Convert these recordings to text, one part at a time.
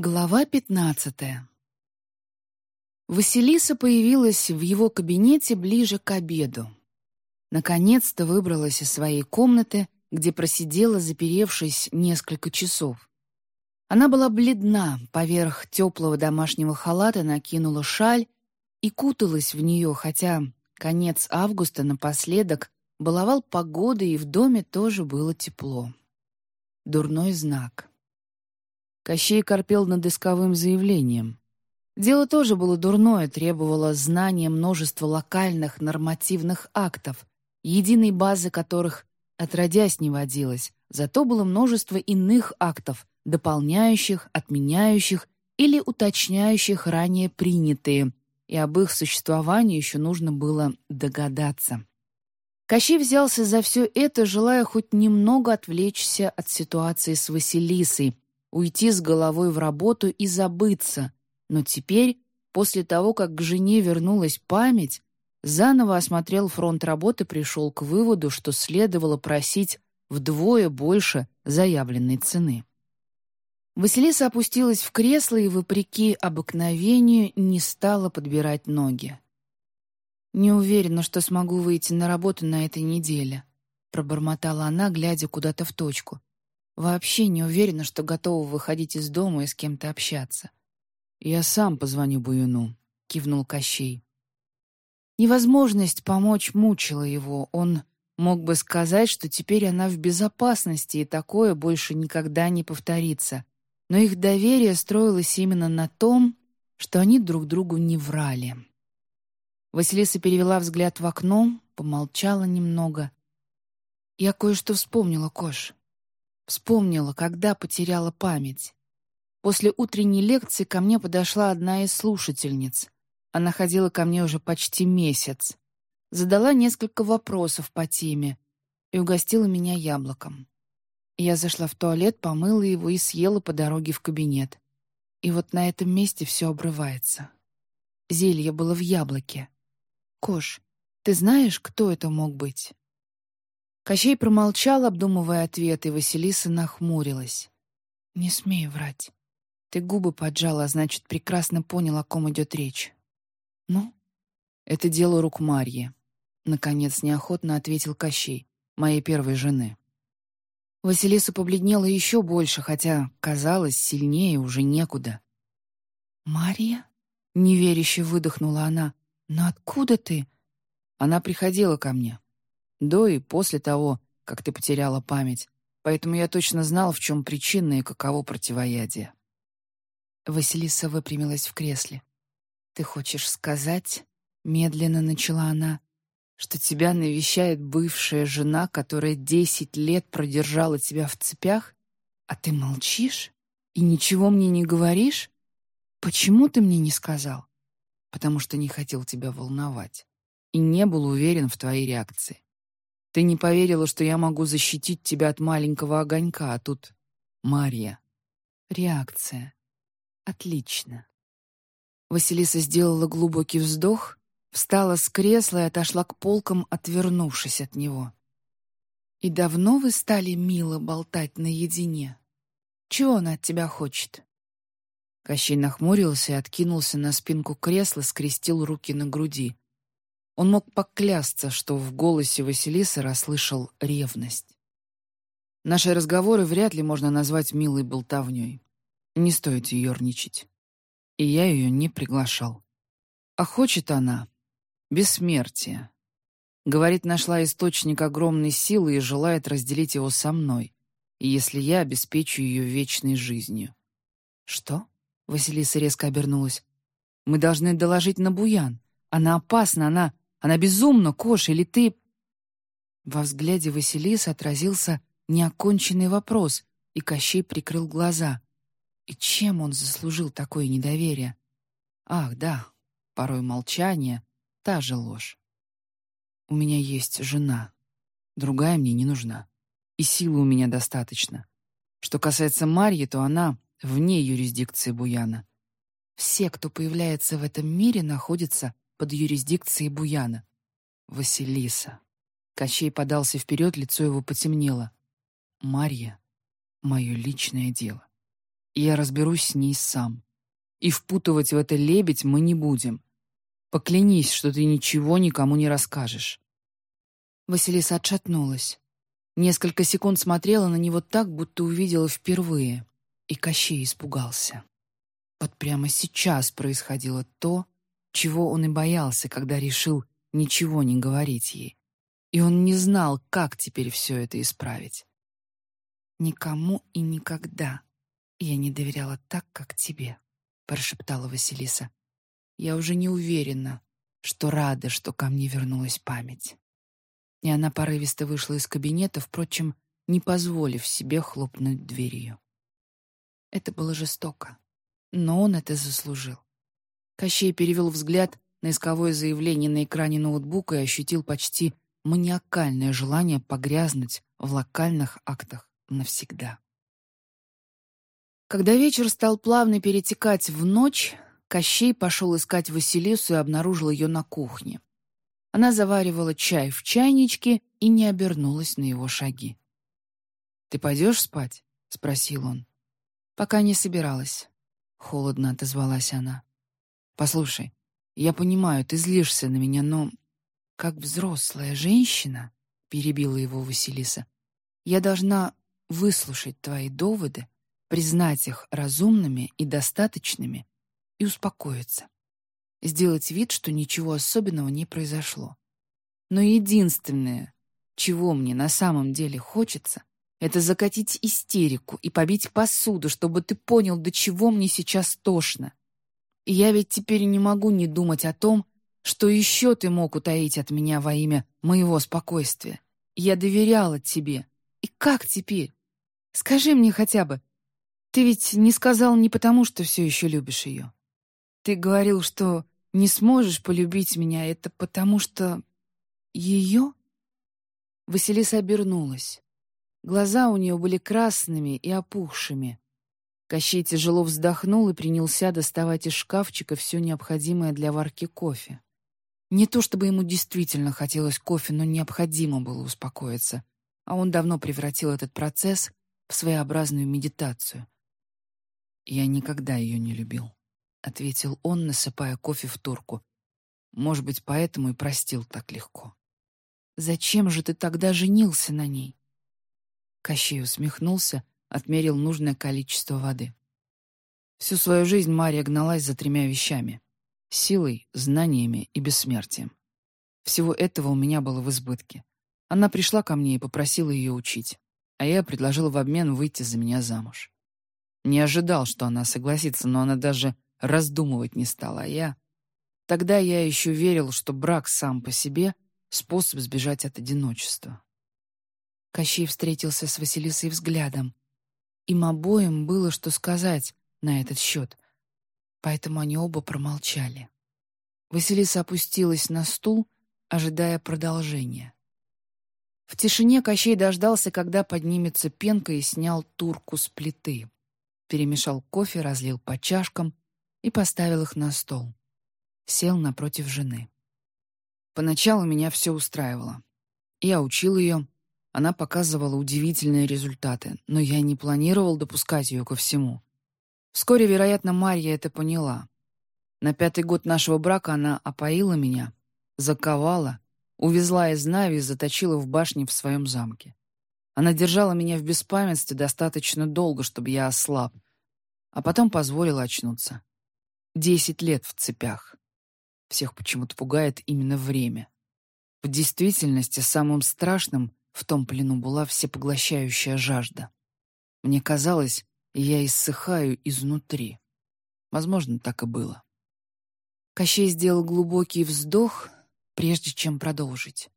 Глава пятнадцатая. Василиса появилась в его кабинете ближе к обеду. Наконец-то выбралась из своей комнаты, где просидела, заперевшись несколько часов. Она была бледна, поверх теплого домашнего халата накинула шаль и куталась в нее, хотя конец августа напоследок баловал погодой, и в доме тоже было тепло. Дурной знак. Кощей корпел над исковым заявлением. Дело тоже было дурное, требовало знания множества локальных нормативных актов, единой базы которых отродясь не водилось, зато было множество иных актов, дополняющих, отменяющих или уточняющих ранее принятые, и об их существовании еще нужно было догадаться. Кощей взялся за все это, желая хоть немного отвлечься от ситуации с Василисой, уйти с головой в работу и забыться. Но теперь, после того, как к жене вернулась память, заново осмотрел фронт работы, пришел к выводу, что следовало просить вдвое больше заявленной цены. Василиса опустилась в кресло и, вопреки обыкновению, не стала подбирать ноги. «Не уверена, что смогу выйти на работу на этой неделе», — пробормотала она, глядя куда-то в точку. Вообще не уверена, что готова выходить из дома и с кем-то общаться. «Я сам позвоню Буюну», — кивнул Кощей. Невозможность помочь мучила его. Он мог бы сказать, что теперь она в безопасности, и такое больше никогда не повторится. Но их доверие строилось именно на том, что они друг другу не врали. Василиса перевела взгляд в окно, помолчала немного. «Я кое-что вспомнила, Кош. Вспомнила, когда потеряла память. После утренней лекции ко мне подошла одна из слушательниц. Она ходила ко мне уже почти месяц. Задала несколько вопросов по теме и угостила меня яблоком. Я зашла в туалет, помыла его и съела по дороге в кабинет. И вот на этом месте все обрывается. Зелье было в яблоке. «Кош, ты знаешь, кто это мог быть?» Кощей промолчал, обдумывая ответ, и Василиса нахмурилась. «Не смей врать. Ты губы поджала, а значит, прекрасно понял, о ком идет речь». «Ну?» «Это дело рук Марьи», — наконец неохотно ответил Кощей, моей первой жены. Василиса побледнела еще больше, хотя, казалось, сильнее уже некуда. «Марья?» — неверяще выдохнула она. «Но откуда ты?» Она приходила ко мне, до и после того, как ты потеряла память, поэтому я точно знал, в чем причина и каково противоядие». Василиса выпрямилась в кресле. «Ты хочешь сказать, — медленно начала она, — что тебя навещает бывшая жена, которая десять лет продержала тебя в цепях, а ты молчишь и ничего мне не говоришь? Почему ты мне не сказал? Потому что не хотел тебя волновать и не был уверен в твоей реакции. Ты не поверила, что я могу защитить тебя от маленького огонька, а тут Марья. Реакция. Отлично. Василиса сделала глубокий вздох, встала с кресла и отошла к полкам, отвернувшись от него. «И давно вы стали мило болтать наедине? Чего она от тебя хочет?» Кощей нахмурился и откинулся на спинку кресла, скрестил руки на груди. Он мог поклясться, что в голосе Василисы расслышал ревность. Наши разговоры вряд ли можно назвать милой болтовней. Не стоит ерничать. И я ее не приглашал. А хочет она бессмертия. Говорит, нашла источник огромной силы и желает разделить его со мной, если я обеспечу ее вечной жизнью. «Что?» — Василиса резко обернулась. «Мы должны доложить на Буян. Она опасна, она...» Она безумна, Кош, или ты...» Во взгляде Василисы отразился неоконченный вопрос, и Кощей прикрыл глаза. И чем он заслужил такое недоверие? Ах, да, порой молчание — та же ложь. У меня есть жена. Другая мне не нужна. И силы у меня достаточно. Что касается Марьи, то она вне юрисдикции Буяна. Все, кто появляется в этом мире, находятся под юрисдикцией Буяна. Василиса. Кощей подался вперед, лицо его потемнело. Марья — мое личное дело. я разберусь с ней сам. И впутывать в это лебедь мы не будем. Поклянись, что ты ничего никому не расскажешь». Василиса отшатнулась. Несколько секунд смотрела на него так, будто увидела впервые, и Кощей испугался. Вот прямо сейчас происходило то, чего он и боялся, когда решил ничего не говорить ей. И он не знал, как теперь все это исправить. «Никому и никогда я не доверяла так, как тебе», — прошептала Василиса. «Я уже не уверена, что рада, что ко мне вернулась память». И она порывисто вышла из кабинета, впрочем, не позволив себе хлопнуть дверью. Это было жестоко, но он это заслужил. Кощей перевел взгляд на исковое заявление на экране ноутбука и ощутил почти маниакальное желание погрязнуть в локальных актах навсегда. Когда вечер стал плавно перетекать в ночь, Кощей пошел искать Василису и обнаружил ее на кухне. Она заваривала чай в чайничке и не обернулась на его шаги. «Ты пойдешь спать?» — спросил он. «Пока не собиралась», — холодно отозвалась она. «Послушай, я понимаю, ты злишься на меня, но как взрослая женщина, — перебила его Василиса, — я должна выслушать твои доводы, признать их разумными и достаточными и успокоиться. Сделать вид, что ничего особенного не произошло. Но единственное, чего мне на самом деле хочется, это закатить истерику и побить посуду, чтобы ты понял, до чего мне сейчас тошно. Я ведь теперь не могу не думать о том, что еще ты мог утаить от меня во имя моего спокойствия. Я доверяла тебе. И как теперь? Скажи мне хотя бы. Ты ведь не сказал не потому, что все еще любишь ее. Ты говорил, что не сможешь полюбить меня, это потому что... Ее? Василиса обернулась. Глаза у нее были красными и опухшими. Кощей тяжело вздохнул и принялся доставать из шкафчика все необходимое для варки кофе. Не то чтобы ему действительно хотелось кофе, но необходимо было успокоиться, а он давно превратил этот процесс в своеобразную медитацию. «Я никогда ее не любил», — ответил он, насыпая кофе в турку. «Может быть, поэтому и простил так легко». «Зачем же ты тогда женился на ней?» Кощей усмехнулся, отмерил нужное количество воды. Всю свою жизнь Мария гналась за тремя вещами — силой, знаниями и бессмертием. Всего этого у меня было в избытке. Она пришла ко мне и попросила ее учить, а я предложил в обмен выйти за меня замуж. Не ожидал, что она согласится, но она даже раздумывать не стала, а я... Тогда я еще верил, что брак сам по себе — способ сбежать от одиночества. Кощей встретился с Василисой взглядом. Им обоим было что сказать на этот счет, поэтому они оба промолчали. Василиса опустилась на стул, ожидая продолжения. В тишине Кощей дождался, когда поднимется пенка, и снял турку с плиты. Перемешал кофе, разлил по чашкам и поставил их на стол. Сел напротив жены. Поначалу меня все устраивало. Я учил ее, она показывала удивительные результаты, но я не планировал допускать ее ко всему. Вскоре, вероятно, Марья это поняла. На пятый год нашего брака она опоила меня, заковала, увезла из Нави и заточила в башне в своем замке. Она держала меня в беспамятстве достаточно долго, чтобы я ослаб, а потом позволила очнуться. Десять лет в цепях. Всех почему-то пугает именно время. В действительности самым страшным в том плену была всепоглощающая жажда. Мне казалось, я иссыхаю изнутри. Возможно, так и было. Кощей сделал глубокий вздох, прежде чем продолжить.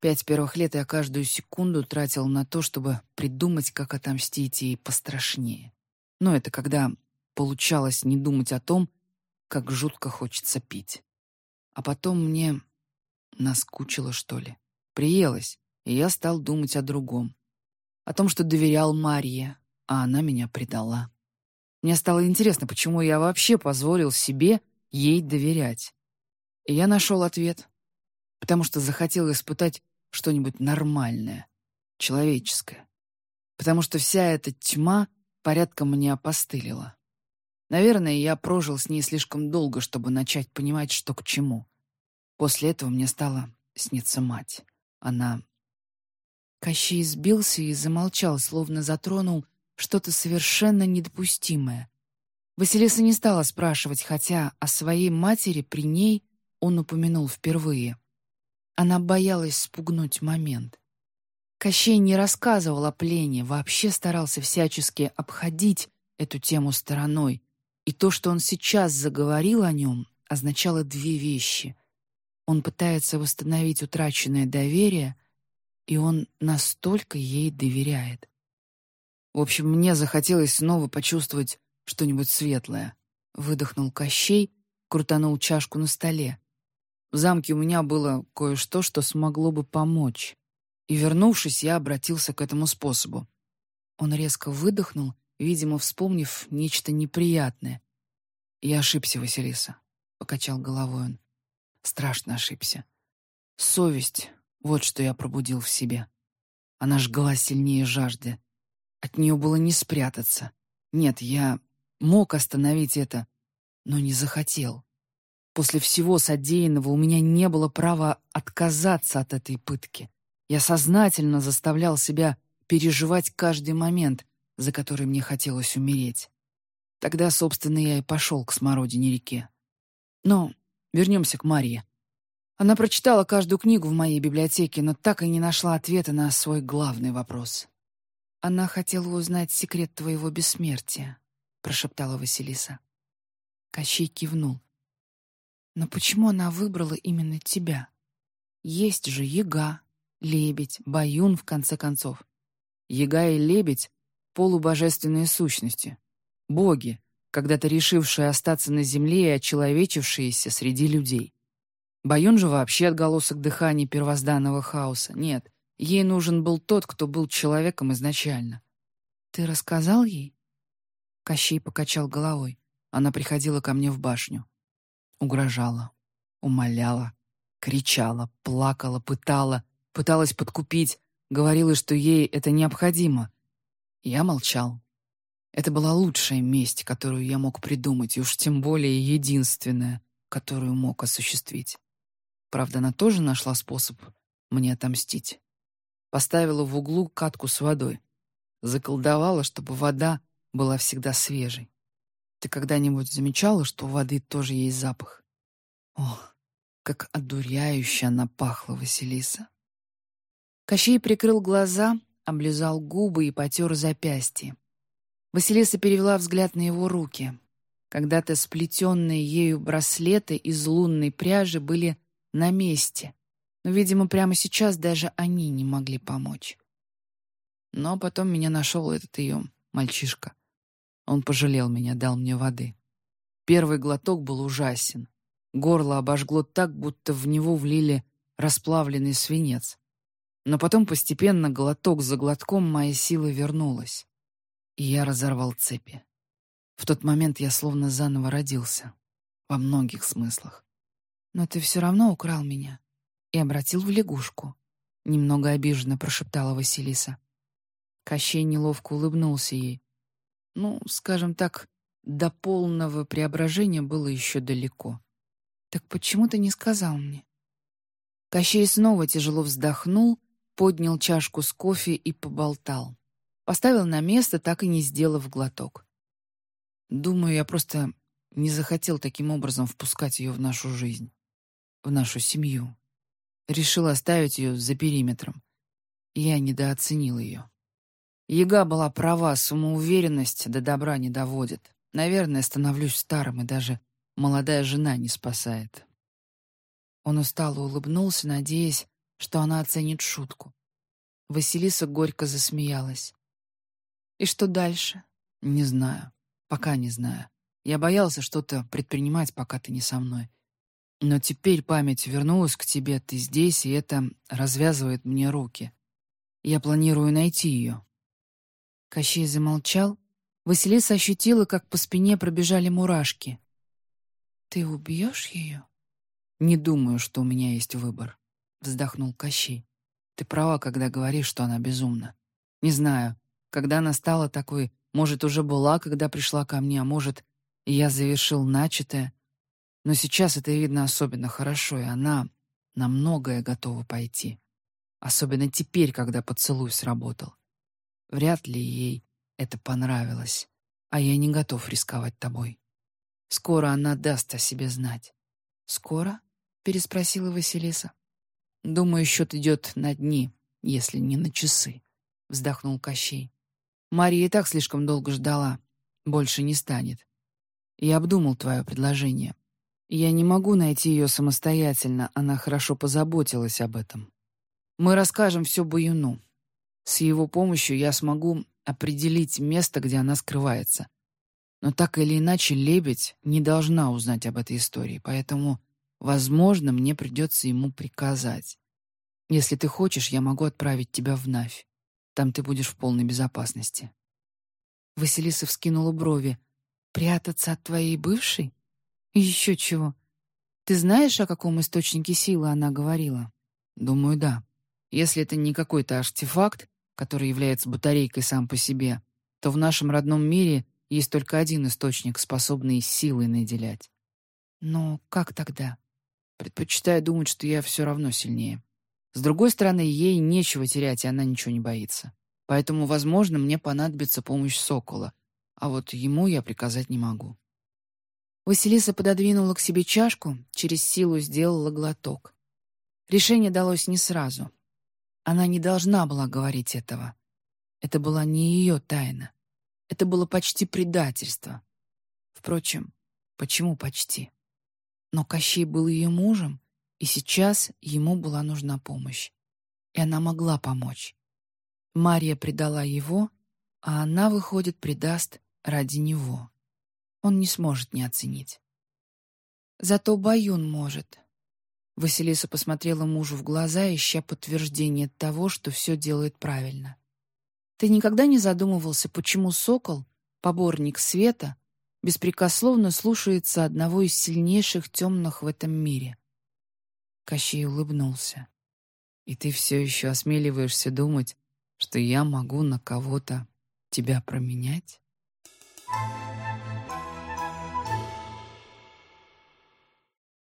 Пять первых лет я каждую секунду тратил на то, чтобы придумать, как отомстить ей пострашнее. Но это когда получалось не думать о том, как жутко хочется пить. А потом мне наскучило, что ли. Приелось, и я стал думать о другом. О том, что доверял Марье, а она меня предала. Мне стало интересно, почему я вообще позволил себе ей доверять. И я нашел ответ. Потому что захотел испытать что-нибудь нормальное, человеческое. Потому что вся эта тьма порядком мне опостылила. Наверное, я прожил с ней слишком долго, чтобы начать понимать, что к чему. После этого мне стала сниться мать. Она... Кощей сбился и замолчал, словно затронул что-то совершенно недопустимое. Василиса не стала спрашивать, хотя о своей матери при ней он упомянул впервые. Она боялась спугнуть момент. Кощей не рассказывал о плене, вообще старался всячески обходить эту тему стороной, и то, что он сейчас заговорил о нем, означало две вещи. Он пытается восстановить утраченное доверие, и он настолько ей доверяет. В общем, мне захотелось снова почувствовать что-нибудь светлое. Выдохнул Кощей, крутанул чашку на столе. В замке у меня было кое-что, что смогло бы помочь. И, вернувшись, я обратился к этому способу. Он резко выдохнул видимо, вспомнив нечто неприятное. «Я ошибся, Василиса», — покачал головой он. «Страшно ошибся. Совесть — вот что я пробудил в себе. Она жгла сильнее жажды. От нее было не спрятаться. Нет, я мог остановить это, но не захотел. После всего содеянного у меня не было права отказаться от этой пытки. Я сознательно заставлял себя переживать каждый момент, за который мне хотелось умереть. Тогда, собственно, я и пошел к Смородине реке. Но вернемся к Марье. Она прочитала каждую книгу в моей библиотеке, но так и не нашла ответа на свой главный вопрос. «Она хотела узнать секрет твоего бессмертия», — прошептала Василиса. Кощей кивнул. «Но почему она выбрала именно тебя? Есть же яга, лебедь, баюн, в конце концов. Яга и лебедь полубожественные сущности, боги, когда-то решившие остаться на земле и очеловечившиеся среди людей. Баюн же вообще отголосок дыхания первозданного хаоса. Нет, ей нужен был тот, кто был человеком изначально. «Ты рассказал ей?» Кощей покачал головой. Она приходила ко мне в башню. Угрожала, умоляла, кричала, плакала, пытала, пыталась подкупить, говорила, что ей это необходимо, я молчал. Это была лучшая месть, которую я мог придумать, и уж тем более единственная, которую мог осуществить. Правда, она тоже нашла способ мне отомстить. Поставила в углу катку с водой. Заколдовала, чтобы вода была всегда свежей. Ты когда-нибудь замечала, что у воды тоже есть запах? Ох, как одуряюще она пахла, Василиса. Кощей прикрыл глаза, облизал губы и потер запястье. Василиса перевела взгляд на его руки. Когда-то сплетенные ею браслеты из лунной пряжи были на месте, но, видимо, прямо сейчас даже они не могли помочь. Но потом меня нашел этот ее мальчишка. Он пожалел меня, дал мне воды. Первый глоток был ужасен. Горло обожгло так, будто в него влили расплавленный свинец. Но потом постепенно, глоток за глотком, моя сила вернулась. И я разорвал цепи. В тот момент я словно заново родился. Во многих смыслах. «Но ты все равно украл меня и обратил в лягушку», — немного обиженно прошептала Василиса. Кощей неловко улыбнулся ей. Ну, скажем так, до полного преображения было еще далеко. «Так почему ты не сказал мне?» Кощей снова тяжело вздохнул поднял чашку с кофе и поболтал. Поставил на место, так и не сделав глоток. Думаю, я просто не захотел таким образом впускать ее в нашу жизнь, в нашу семью. Решил оставить ее за периметром. Я недооценил ее. Яга была права, самоуверенность до добра не доводит. Наверное, становлюсь старым, и даже молодая жена не спасает. Он устало улыбнулся, надеясь, что она оценит шутку. Василиса горько засмеялась. «И что дальше?» «Не знаю. Пока не знаю. Я боялся что-то предпринимать, пока ты не со мной. Но теперь память вернулась к тебе, ты здесь, и это развязывает мне руки. Я планирую найти ее». Кощей замолчал. Василиса ощутила, как по спине пробежали мурашки. «Ты убьешь ее?» «Не думаю, что у меня есть выбор». — вздохнул Кощей. «Ты права, когда говоришь, что она безумна. Не знаю, когда она стала такой Может, уже была, когда пришла ко мне, а может, я завершил начатое. Но сейчас это видно особенно хорошо, и она на многое готова пойти. Особенно теперь, когда поцелуй сработал. Вряд ли ей это понравилось, а я не готов рисковать тобой. Скоро она даст о себе знать. «Скоро?» — переспросила Василиса. «Думаю, счет идет на дни, если не на часы», — вздохнул Кощей. «Мария и так слишком долго ждала. Больше не станет. Я обдумал твое предложение. Я не могу найти ее самостоятельно, она хорошо позаботилась об этом. Мы расскажем все Баюну. С его помощью я смогу определить место, где она скрывается. Но так или иначе, лебедь не должна узнать об этой истории, поэтому, возможно, мне придется ему приказать. Если ты хочешь, я могу отправить тебя в Навь. Там ты будешь в полной безопасности. Василиса вскинула брови. «Прятаться от твоей бывшей? Еще чего? Ты знаешь, о каком источнике силы она говорила?» «Думаю, да. Если это не какой-то артефакт, который является батарейкой сам по себе, то в нашем родном мире есть только один источник, способный силой наделять. Но как тогда? Предпочитаю думать, что я все равно сильнее. С другой стороны, ей нечего терять, и она ничего не боится. Поэтому, возможно, мне понадобится помощь Сокола, а вот ему я приказать не могу. Василиса пододвинула к себе чашку, через силу сделала глоток. Решение далось не сразу. Она не должна была говорить этого. Это была не ее тайна. Это было почти предательство. Впрочем, почему почти? Но Кощей был ее мужем, и сейчас ему была нужна помощь. И она могла помочь. Мария предала его, а она, выходит, предаст ради него. Он не сможет не оценить. Зато Баюн может. Василиса посмотрела мужу в глаза, ища подтверждение того, что все делает правильно. Ты никогда не задумывался, почему сокол, поборник света, беспрекословно слушается одного из сильнейших темных в этом мире? Кощей улыбнулся. И ты все еще осмеливаешься думать, что я могу на кого-то тебя променять?